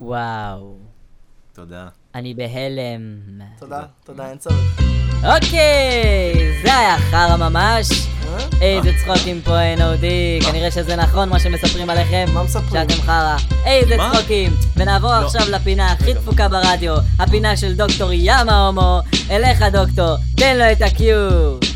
וואו, תודה. אני בהלם. תודה, תודה, אין צורך. אוקיי, זה היה חרא ממש. אה? איזה צחוקים פה אה, NOD, כנראה שזה נכון מה שמספרים עליכם, מה מספרים? שאתם חרא. איזה צחוקים. ונעבור לא. עכשיו לפינה הכי דפוקה ברדיו, הפינה של דוקטור ימה הומו. אליך דוקטור, תן לו את הקיו.